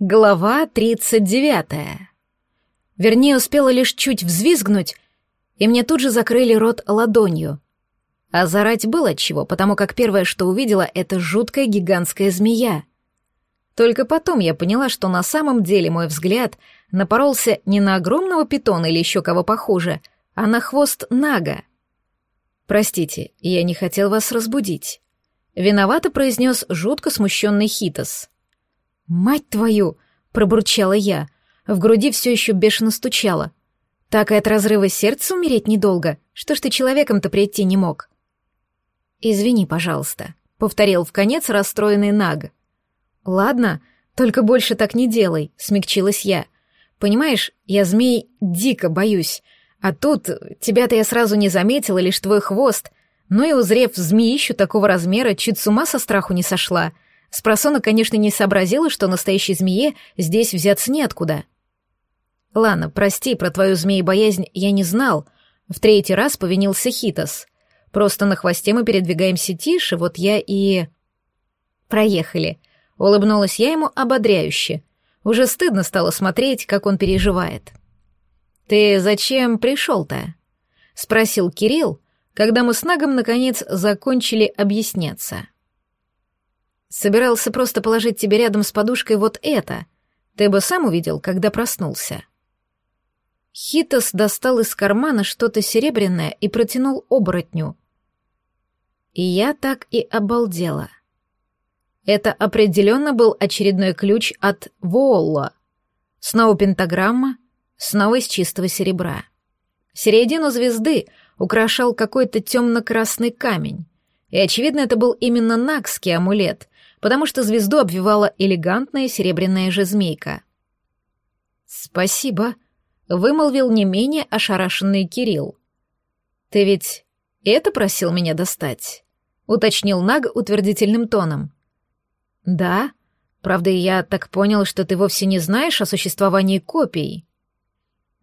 Глава 39. Вернее, успела лишь чуть взвизгнуть, и мне тут же закрыли рот ладонью. А зарать было чего, потому как первое, что увидела, это жуткая гигантская змея. Только потом я поняла, что на самом деле мой взгляд напоролся не на огромного питона или еще кого похуже, а на хвост Нага. «Простите, я не хотел вас разбудить», — виновато произнес жутко смущенный Хитос. «Мать твою!» — пробурчала я. В груди все еще бешено стучало. «Так и от разрыва сердца умереть недолго. Что ж ты человеком-то прийти не мог?» «Извини, пожалуйста», — повторил в конец расстроенный Наг. «Ладно, только больше так не делай», — смягчилась я. «Понимаешь, я змей дико боюсь. А тут тебя-то я сразу не заметила, лишь твой хвост. Ну и узрев змеищу такого размера, чуть с ума со страху не сошла. Спросона, конечно, не сообразила, что настоящей змее здесь взяться неоткуда. «Ладно, прости, про твою змеи-боязнь я не знал», — в третий раз повинился Хитос. «Просто на хвосте мы передвигаемся тише, вот я и...» «Проехали», — улыбнулась я ему ободряюще. Уже стыдно стало смотреть, как он переживает. «Ты зачем пришел-то?» — спросил Кирилл, когда мы с Нагом наконец закончили объясняться. Собирался просто положить тебе рядом с подушкой вот это. Ты бы сам увидел, когда проснулся. Хитос достал из кармана что-то серебряное и протянул оборотню. И я так и обалдела. Это определенно был очередной ключ от Воолла. Снова пентаграмма, снова из чистого серебра. Середину звезды украшал какой-то темно-красный камень. И, очевидно, это был именно Накский амулет, потому что звезду обвивала элегантная серебряная же змейка. «Спасибо», — вымолвил не менее ошарашенный Кирилл. «Ты ведь это просил меня достать?» — уточнил Наг утвердительным тоном. «Да. Правда, я так понял, что ты вовсе не знаешь о существовании копий».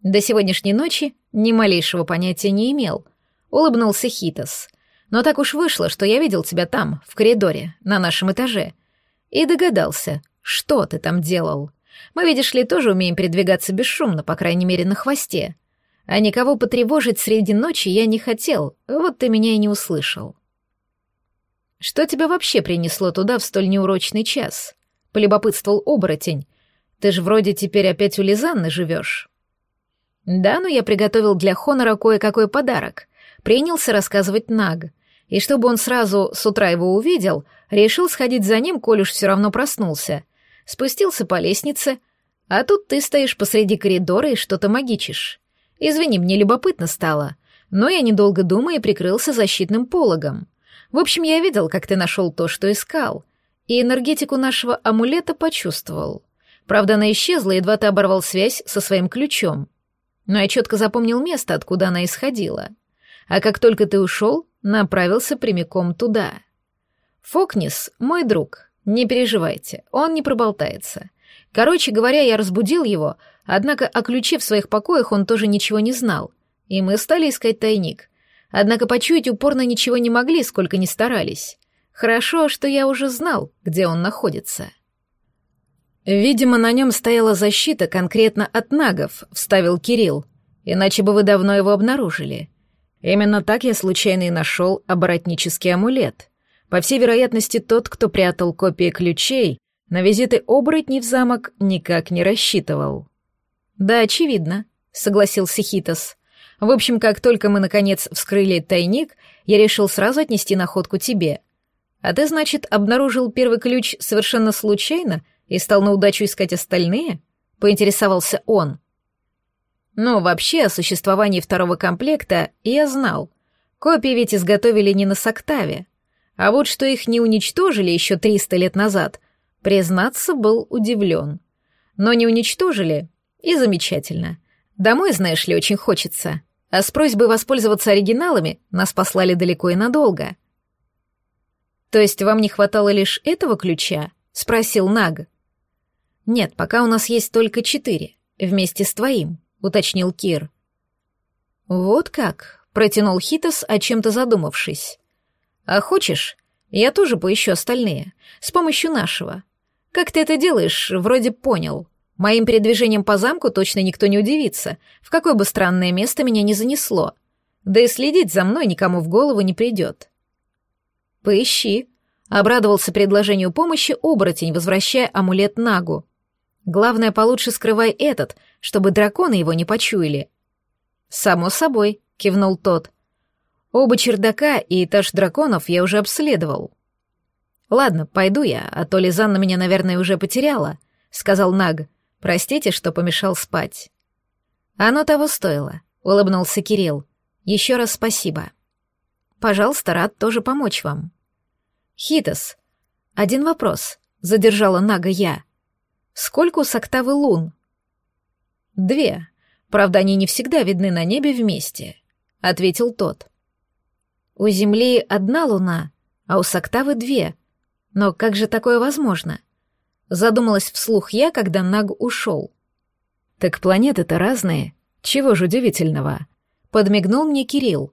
До сегодняшней ночи ни малейшего понятия не имел, — улыбнулся Хитос. Но так уж вышло, что я видел тебя там, в коридоре, на нашем этаже. И догадался, что ты там делал. Мы, видишь ли, тоже умеем передвигаться бесшумно, по крайней мере, на хвосте. А никого потревожить среди ночи я не хотел, вот ты меня и не услышал. Что тебя вообще принесло туда в столь неурочный час? Полюбопытствовал оборотень. Ты ж вроде теперь опять у Лизанны живешь. Да, но я приготовил для Хонора кое-какой подарок. Принялся рассказывать Наг и чтобы он сразу с утра его увидел, решил сходить за ним, коль уж все равно проснулся. Спустился по лестнице, а тут ты стоишь посреди коридора и что-то магичишь. Извини, мне любопытно стало, но я, недолго думая, прикрылся защитным пологом. В общем, я видел, как ты нашел то, что искал, и энергетику нашего амулета почувствовал. Правда, она исчезла, едва ты оборвал связь со своим ключом. Но я четко запомнил место, откуда она исходила. А как только ты ушел, направился прямиком туда. Фокнис — мой друг, не переживайте, он не проболтается. Короче говоря, я разбудил его, однако о ключе в своих покоях он тоже ничего не знал, и мы стали искать тайник. Однако почуять упорно ничего не могли, сколько ни старались. Хорошо, что я уже знал, где он находится. Видимо, на нем стояла защита конкретно от нагов, вставил Кирилл, иначе бы вы давно его обнаружили. Именно так я случайно и нашел оборотнический амулет. По всей вероятности, тот, кто прятал копии ключей, на визиты оборотней в замок никак не рассчитывал. «Да, очевидно», — согласился Хитос. «В общем, как только мы, наконец, вскрыли тайник, я решил сразу отнести находку тебе. А ты, значит, обнаружил первый ключ совершенно случайно и стал на удачу искать остальные?» — поинтересовался он. Но вообще о существовании второго комплекта я знал. Копии ведь изготовили не на Соктаве. А вот что их не уничтожили еще 300 лет назад, признаться, был удивлен. Но не уничтожили, и замечательно. Домой, знаешь ли, очень хочется. А с просьбой воспользоваться оригиналами нас послали далеко и надолго. «То есть вам не хватало лишь этого ключа?» — спросил Наг. «Нет, пока у нас есть только четыре, вместе с твоим», — уточнил Кир. «Вот как?» — протянул Хитос, о чем-то задумавшись. «А хочешь, я тоже поищу остальные, с помощью нашего. Как ты это делаешь, вроде понял. Моим передвижением по замку точно никто не удивится, в какое бы странное место меня не занесло. Да и следить за мной никому в голову не придет. Поищи. Обрадовался предложению помощи оборотень, возвращая амулет Нагу. Главное, получше скрывай этот, чтобы драконы его не почуяли. Само собой, кивнул тот. Оба чердака и этаж драконов я уже обследовал. Ладно, пойду я, а то Лизанна меня, наверное, уже потеряла, сказал Наг. Простите, что помешал спать. Оно того стоило, улыбнулся Кирилл. Еще раз спасибо. Пожалуйста, рад тоже помочь вам. Хитос, один вопрос, задержала Нага я. Сколько у Соктавы лун? Две. Правда, они не всегда видны на небе вместе, ответил тот. У Земли одна луна, а у Соктавы две. Но как же такое возможно? Задумалась вслух я, когда Наг ушел. Так планеты-то разные. Чего же удивительного? Подмигнул мне Кирилл.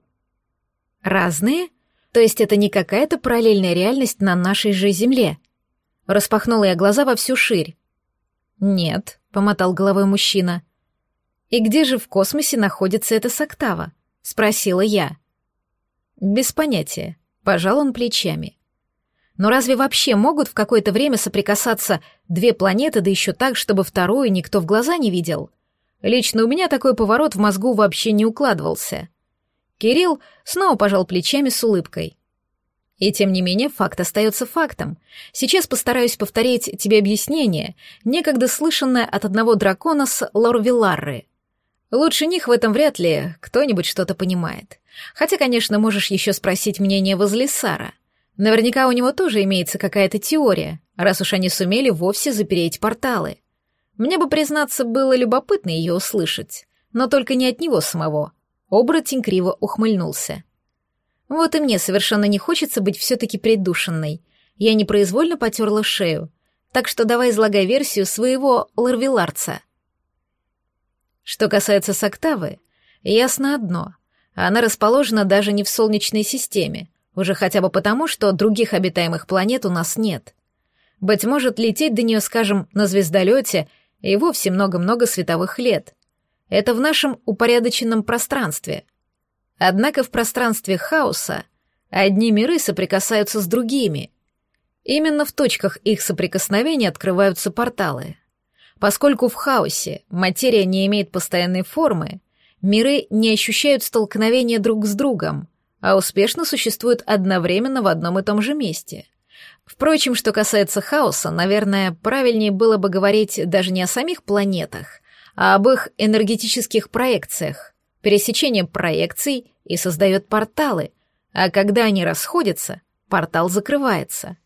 Разные? То есть это не какая-то параллельная реальность на нашей же Земле? Распахнула я глаза во всю ширь. «Нет», — помотал головой мужчина. «И где же в космосе находится эта Соктава?» — спросила я. «Без понятия», — пожал он плечами. «Но разве вообще могут в какое-то время соприкасаться две планеты, да еще так, чтобы вторую никто в глаза не видел? Лично у меня такой поворот в мозгу вообще не укладывался». Кирилл снова пожал плечами с улыбкой. И тем не менее, факт остается фактом. Сейчас постараюсь повторить тебе объяснение, некогда слышанное от одного дракона с Лорвиларры. Лучше них в этом вряд ли кто-нибудь что-то понимает. Хотя, конечно, можешь еще спросить мнение Возлисара. Наверняка у него тоже имеется какая-то теория, раз уж они сумели вовсе запереть порталы. Мне бы, признаться, было любопытно ее услышать, но только не от него самого. Оборотень криво ухмыльнулся. Вот и мне совершенно не хочется быть все-таки придушенной. Я непроизвольно потерла шею. Так что давай излагай версию своего ларвиларца. Что касается Соктавы, ясно одно. Она расположена даже не в Солнечной системе, уже хотя бы потому, что других обитаемых планет у нас нет. Быть может, лететь до нее, скажем, на звездолете и вовсе много-много световых лет. Это в нашем упорядоченном пространстве — Однако в пространстве хаоса одни миры соприкасаются с другими. Именно в точках их соприкосновения открываются порталы. Поскольку в хаосе материя не имеет постоянной формы, миры не ощущают столкновения друг с другом, а успешно существуют одновременно в одном и том же месте. Впрочем, что касается хаоса, наверное, правильнее было бы говорить даже не о самих планетах, а об их энергетических проекциях, пересечение проекций и создает порталы, а когда они расходятся, портал закрывается.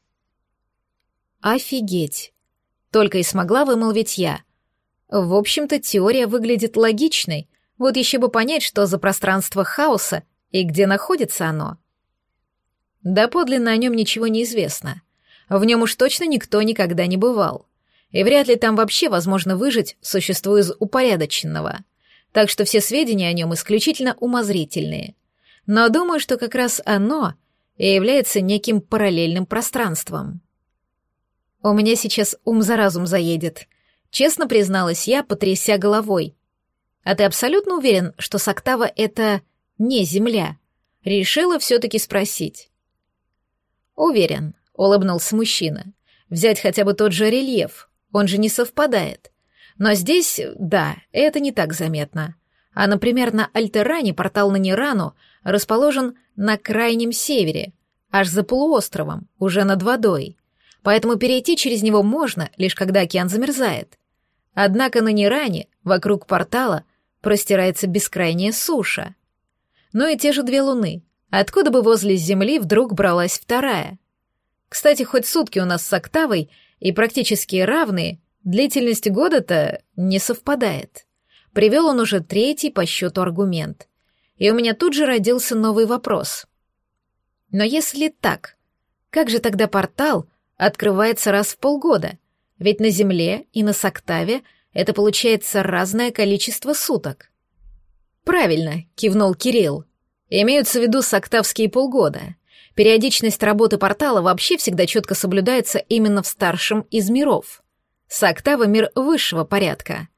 Офигеть! Только и смогла вымолвить я. В общем-то, теория выглядит логичной, вот еще бы понять, что за пространство хаоса и где находится оно. Да подлинно о нем ничего не известно. В нем уж точно никто никогда не бывал. И вряд ли там вообще возможно выжить существу из упорядоченного — так что все сведения о нем исключительно умозрительные. Но думаю, что как раз оно и является неким параллельным пространством. У меня сейчас ум за разум заедет. Честно призналась я, потряся головой. А ты абсолютно уверен, что Соктава — это не Земля? Решила все-таки спросить. Уверен, улыбнулся мужчина. Взять хотя бы тот же рельеф, он же не совпадает. Но здесь, да, это не так заметно. А, например, на Альтеране портал на Нирану расположен на крайнем севере, аж за полуостровом, уже над водой. Поэтому перейти через него можно, лишь когда океан замерзает. Однако на Ниране, вокруг портала, простирается бескрайняя суша. Ну и те же две луны. Откуда бы возле Земли вдруг бралась вторая? Кстати, хоть сутки у нас с Октавой и практически равные, Длительность года-то не совпадает. Привел он уже третий по счету аргумент. И у меня тут же родился новый вопрос. Но если так, как же тогда портал открывается раз в полгода? Ведь на Земле и на Соктаве это получается разное количество суток. Правильно, кивнул Кирилл. Имеются в виду соктавские полгода. Периодичность работы портала вообще всегда четко соблюдается именно в старшем из миров. Сактава — мир высшего порядка.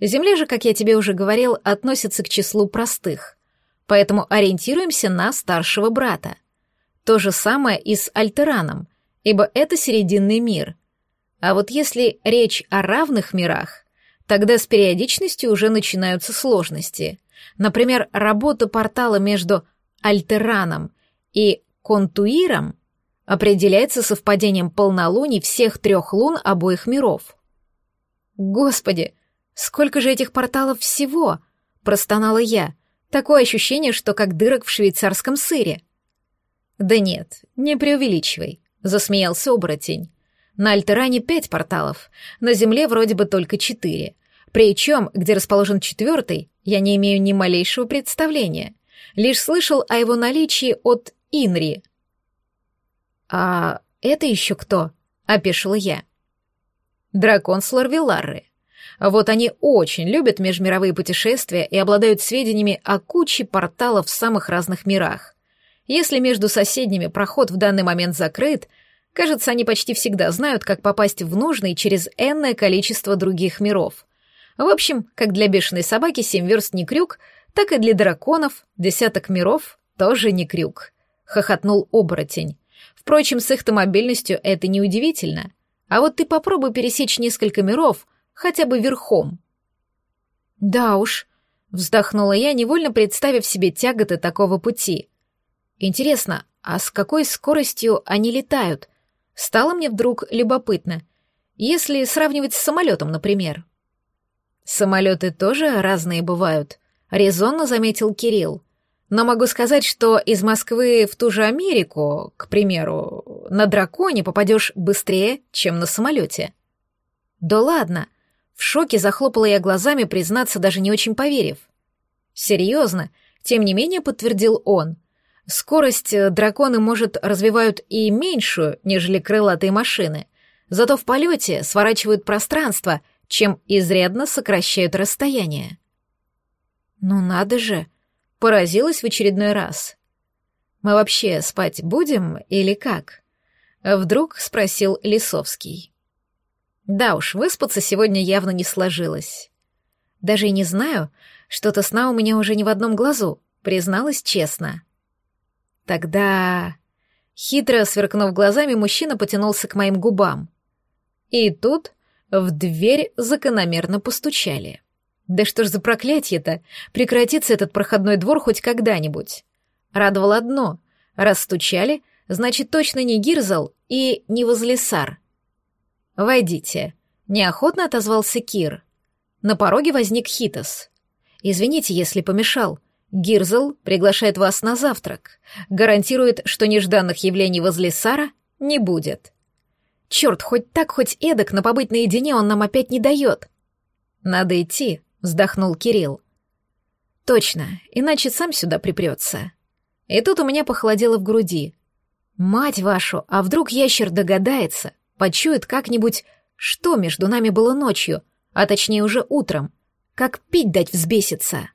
Земля же, как я тебе уже говорил, относится к числу простых. Поэтому ориентируемся на старшего брата. То же самое и с Альтераном, ибо это серединный мир. А вот если речь о равных мирах, тогда с периодичностью уже начинаются сложности. Например, работа портала между Альтераном и Контуиром определяется совпадением полнолуний всех трех лун обоих миров. «Господи, сколько же этих порталов всего!» — простонала я. Такое ощущение, что как дырок в швейцарском сыре. «Да нет, не преувеличивай», — засмеялся оборотень. «На Альтеране пять порталов, на Земле вроде бы только четыре. Причем, где расположен четвертый, я не имею ни малейшего представления. Лишь слышал о его наличии от Инри». «А это еще кто?» — опешила я. «Дракон Сларвилары. Вот они очень любят межмировые путешествия и обладают сведениями о куче порталов в самых разных мирах. Если между соседними проход в данный момент закрыт, кажется, они почти всегда знают, как попасть в нужный через энное количество других миров. В общем, как для бешеной собаки семь верст не крюк, так и для драконов десяток миров тоже не крюк. Хохотнул оборотень. Впрочем, с их-то мобильностью это неудивительно. А вот ты попробуй пересечь несколько миров, хотя бы верхом. Да уж, вздохнула я, невольно представив себе тяготы такого пути. Интересно, а с какой скоростью они летают? Стало мне вдруг любопытно. Если сравнивать с самолетом, например. Самолеты тоже разные бывают, резонно заметил Кирилл. Но могу сказать, что из Москвы в ту же Америку, к примеру, на драконе попадешь быстрее, чем на самолете. Да ладно. В шоке захлопала я глазами, признаться, даже не очень поверив. Серьезно, тем не менее подтвердил он — Скорость э, драконы, может, развивают и меньшую, нежели крылатые машины, зато в полете сворачивают пространство, чем изрядно сокращают расстояние. «Ну надо же!» — поразилась в очередной раз. «Мы вообще спать будем или как?» — вдруг спросил Лисовский. Да уж, выспаться сегодня явно не сложилось. Даже и не знаю, что-то сна у меня уже не в одном глазу, призналась честно. Тогда... Хитро сверкнув глазами, мужчина потянулся к моим губам. И тут в дверь закономерно постучали. Да что ж за проклятье-то? Прекратится этот проходной двор хоть когда-нибудь. Радовало одно. Раз стучали, значит, точно не Гирзал и не Возлесар. «Войдите», — неохотно отозвался Кир. На пороге возник Хитос. «Извините, если помешал», Гирзл приглашает вас на завтрак. Гарантирует, что нежданных явлений возле Сара не будет. Черт, хоть так, хоть эдак, но побыть наедине он нам опять не дает. Надо идти, вздохнул Кирилл. Точно, иначе сам сюда припрется. И тут у меня похолодело в груди. Мать вашу, а вдруг ящер догадается, почует как-нибудь, что между нами было ночью, а точнее уже утром, как пить дать взбесится.